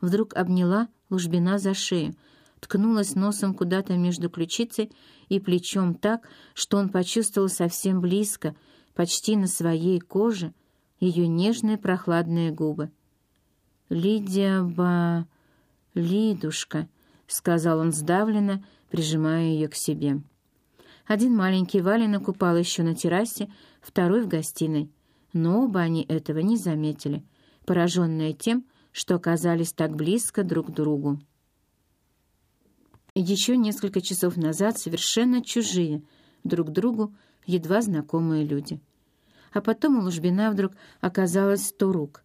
вдруг обняла Лужбина за шею, ткнулась носом куда-то между ключицей и плечом так, что он почувствовал совсем близко, почти на своей коже, ее нежные прохладные губы. «Лидия ба... Лидушка», — сказал он сдавленно, прижимая ее к себе. Один маленький валенок упал еще на террасе, второй в гостиной, но оба они этого не заметили, пораженные тем, что оказались так близко друг к другу. Еще несколько часов назад совершенно чужие друг другу едва знакомые люди. А потом у Лужбина вдруг оказалось сто рук,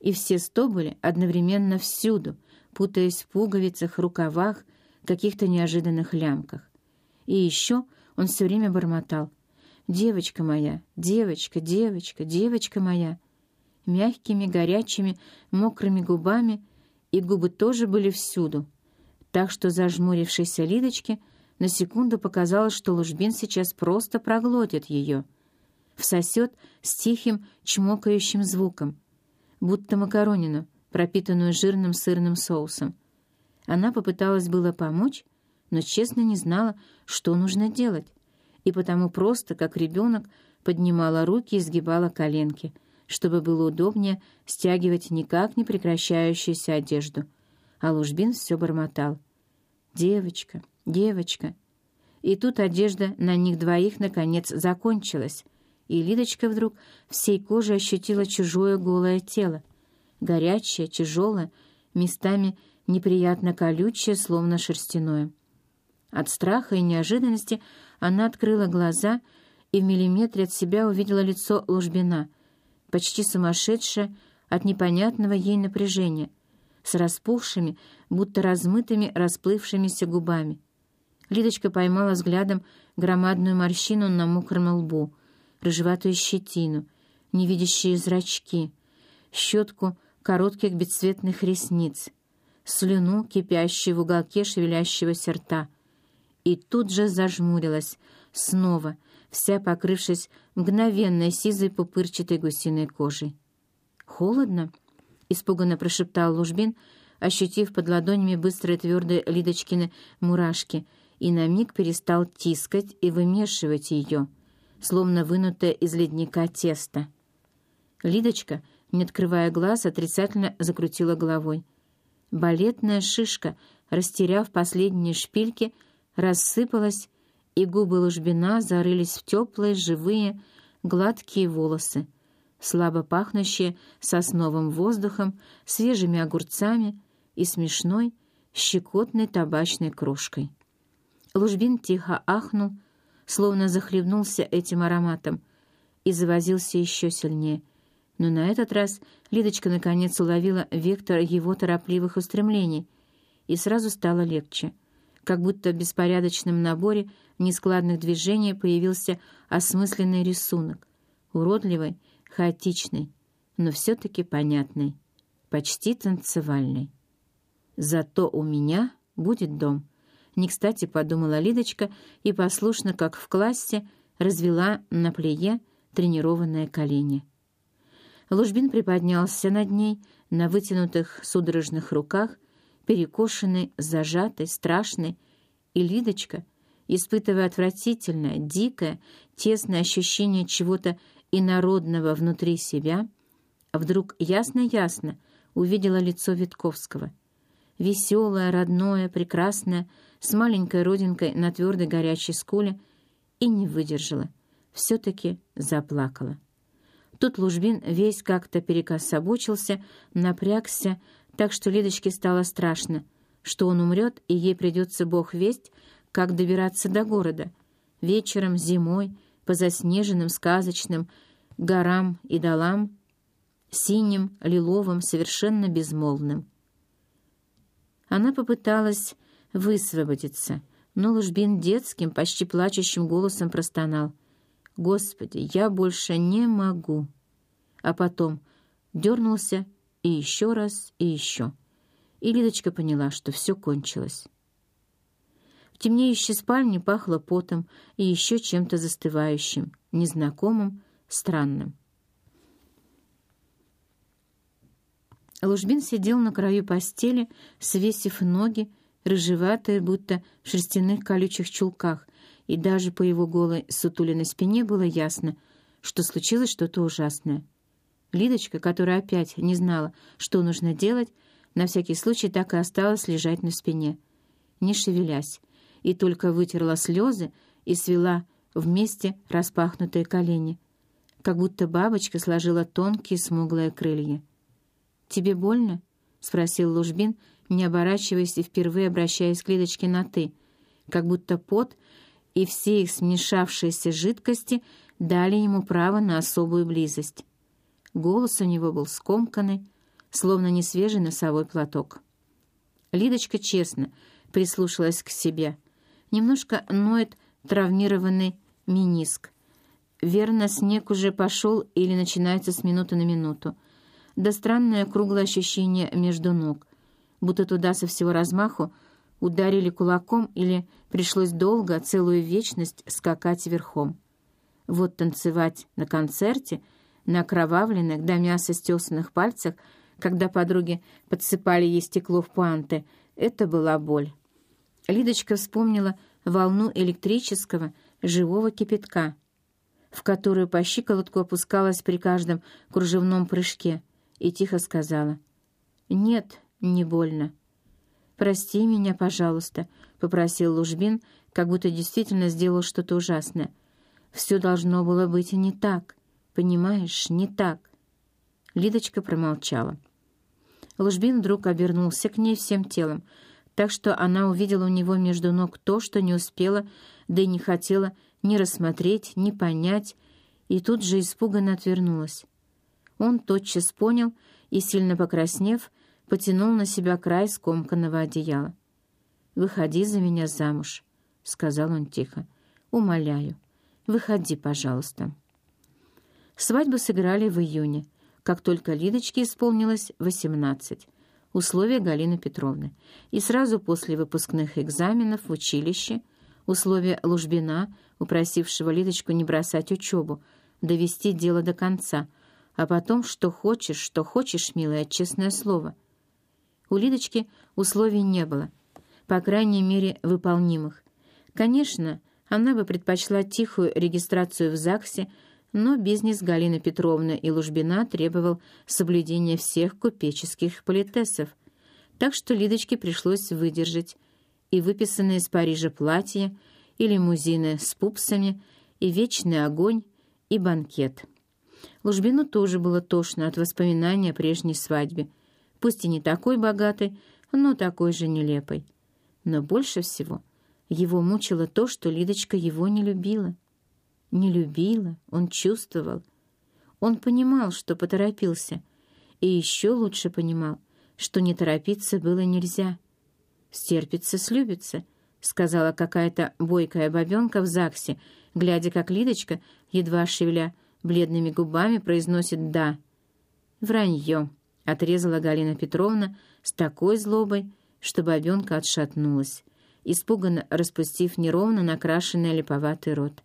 и все сто были одновременно всюду, путаясь в пуговицах, рукавах, каких-то неожиданных лямках. И еще он все время бормотал «Девочка моя, девочка, девочка, девочка моя!» Мягкими, горячими, мокрыми губами, и губы тоже были всюду, так что зажмурившейся Лидочке на секунду показалось, что Лужбин сейчас просто проглотит ее, всосет с тихим чмокающим звуком, будто макаронину, пропитанную жирным сырным соусом. Она попыталась было помочь, но честно не знала, что нужно делать, и потому просто, как ребенок, поднимала руки и сгибала коленки — чтобы было удобнее стягивать никак не прекращающуюся одежду. А Лужбин все бормотал. «Девочка, девочка». И тут одежда на них двоих наконец закончилась, и Лидочка вдруг всей кожей ощутила чужое голое тело, горячее, тяжелое, местами неприятно колючее, словно шерстяное. От страха и неожиданности она открыла глаза и в миллиметре от себя увидела лицо Лужбина — почти сумасшедшая от непонятного ей напряжения, с распухшими, будто размытыми, расплывшимися губами. Лидочка поймала взглядом громадную морщину на мокром лбу, рыжеватую щетину, невидящие зрачки, щетку коротких бесцветных ресниц, слюну, кипящую в уголке шевелящегося рта. И тут же зажмурилась, снова — вся покрывшись мгновенной сизой пупырчатой гусиной кожей. «Холодно?» — испуганно прошептал Лужбин, ощутив под ладонями быстрые твердые Лидочкины мурашки, и на миг перестал тискать и вымешивать ее, словно вынутое из ледника тесто. Лидочка, не открывая глаз, отрицательно закрутила головой. Балетная шишка, растеряв последние шпильки, рассыпалась и губы Лужбина зарылись в теплые, живые, гладкие волосы, слабо пахнущие сосновым воздухом, свежими огурцами и смешной, щекотной табачной крошкой. Лужбин тихо ахнул, словно захлебнулся этим ароматом, и завозился еще сильнее. Но на этот раз Лидочка наконец уловила вектор его торопливых устремлений, и сразу стало легче — как будто в беспорядочном наборе нескладных движений появился осмысленный рисунок, уродливый, хаотичный, но все-таки понятный, почти танцевальный. «Зато у меня будет дом», — не кстати подумала Лидочка и послушно, как в классе, развела на плее тренированное колени. Лужбин приподнялся над ней на вытянутых судорожных руках перекошенный, зажатый, страшный, и Лидочка, испытывая отвратительное, дикое, тесное ощущение чего-то инородного внутри себя, вдруг ясно-ясно увидела лицо Витковского. Веселое, родное, прекрасное, с маленькой родинкой на твердой горячей скуле, и не выдержала, все-таки заплакала. Тут Лужбин весь как-то перекособочился, напрягся, так что Лидочке стало страшно, что он умрет, и ей придется бог весть, как добираться до города. Вечером, зимой, по заснеженным, сказочным горам и долам, синим, лиловым, совершенно безмолвным. Она попыталась высвободиться, но Лужбин детским, почти плачущим голосом простонал. «Господи, я больше не могу!» А потом дернулся и еще раз, и еще. И Лидочка поняла, что все кончилось. В темнеющей спальне пахло потом и еще чем-то застывающим, незнакомым, странным. Лужбин сидел на краю постели, свесив ноги, рыжеватые, будто в шерстяных колючих чулках, и даже по его голой сутуленной спине было ясно, что случилось что-то ужасное. Лидочка, которая опять не знала, что нужно делать, на всякий случай так и осталась лежать на спине, не шевелясь, и только вытерла слезы и свела вместе распахнутые колени, как будто бабочка сложила тонкие смуглые крылья. «Тебе больно?» — спросил Лужбин, не оборачиваясь и впервые обращаясь к Лидочке на «ты», как будто пот и все их смешавшиеся жидкости дали ему право на особую близость. Голос у него был скомканный, словно несвежий носовой платок. Лидочка честно прислушалась к себе. Немножко ноет травмированный миниск. Верно, снег уже пошел или начинается с минуты на минуту. Да странное круглое ощущение между ног, будто туда со всего размаху ударили кулаком или пришлось долго, целую вечность, скакать верхом. Вот танцевать на концерте, на окровавленных до мяса стесанных пальцах, когда подруги подсыпали ей стекло в пуанты, это была боль. Лидочка вспомнила волну электрического, живого кипятка, в которую по щиколотку опускалась при каждом кружевном прыжке, и тихо сказала «Нет, не больно». «Прости меня, пожалуйста», — попросил Лужбин, как будто действительно сделал что-то ужасное. «Все должно было быть и не так. Понимаешь, не так». Лидочка промолчала. Лужбин вдруг обернулся к ней всем телом, так что она увидела у него между ног то, что не успела, да и не хотела ни рассмотреть, ни понять, и тут же испуганно отвернулась. Он тотчас понял и, сильно покраснев, потянул на себя край скомканного одеяла. «Выходи за меня замуж», — сказал он тихо. «Умоляю, выходи, пожалуйста». Свадьбу сыграли в июне, как только Лидочке исполнилось восемнадцать, условия Галины Петровны, и сразу после выпускных экзаменов в училище, условия Лужбина, упросившего Лидочку не бросать учебу, довести дело до конца, а потом что хочешь, что хочешь, милая, честное слово — у Лидочки условий не было, по крайней мере, выполнимых. Конечно, она бы предпочла тихую регистрацию в ЗАГСе, но бизнес Галины Петровны и Лужбина требовал соблюдения всех купеческих политесов, так что Лидочке пришлось выдержать и выписанные из Парижа платья, и лимузины с пупсами, и вечный огонь, и банкет. Лужбину тоже было тошно от воспоминания о прежней свадьбе — пусть и не такой богатой, но такой же нелепой. Но больше всего его мучило то, что Лидочка его не любила. Не любила, он чувствовал. Он понимал, что поторопился, и еще лучше понимал, что не торопиться было нельзя. «Стерпится, слюбится», — сказала какая-то бойкая бабенка в ЗАГСе, глядя, как Лидочка, едва шевеля бледными губами, произносит «да». «Вранье», — отрезала Галина Петровна с такой злобой, что бабенка отшатнулась, испуганно распустив неровно накрашенный липоватый рот.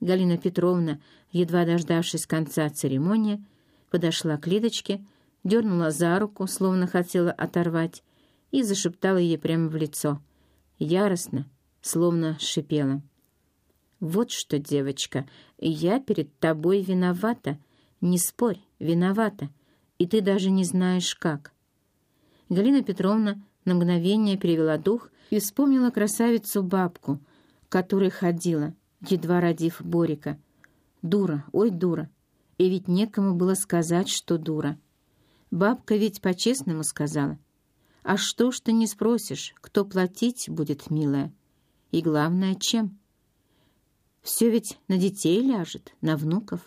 Галина Петровна, едва дождавшись конца церемонии, подошла к Лидочке, дернула за руку, словно хотела оторвать, и зашептала ей прямо в лицо, яростно, словно шипела. «Вот что, девочка, я перед тобой виновата. Не спорь, виновата и ты даже не знаешь, как». Галина Петровна на мгновение перевела дух и вспомнила красавицу-бабку, которая ходила, едва родив Борика. Дура, ой, дура. И ведь некому было сказать, что дура. Бабка ведь по-честному сказала. А что ж ты не спросишь, кто платить будет, милая? И главное, чем? Все ведь на детей ляжет, на внуков.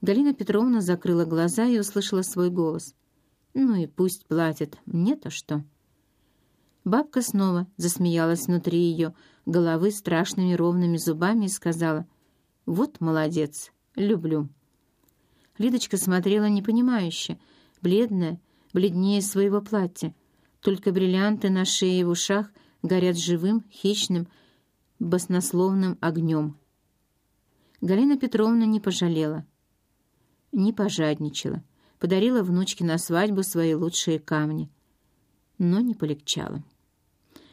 Галина Петровна закрыла глаза и услышала свой голос. «Ну и пусть платят, мне-то что?» Бабка снова засмеялась внутри ее головы страшными ровными зубами и сказала, «Вот молодец, люблю». Лидочка смотрела непонимающе, бледная, бледнее своего платья. Только бриллианты на шее и в ушах горят живым, хищным, баснословным огнем. Галина Петровна не пожалела — не пожадничала, подарила внучке на свадьбу свои лучшие камни. Но не полегчало.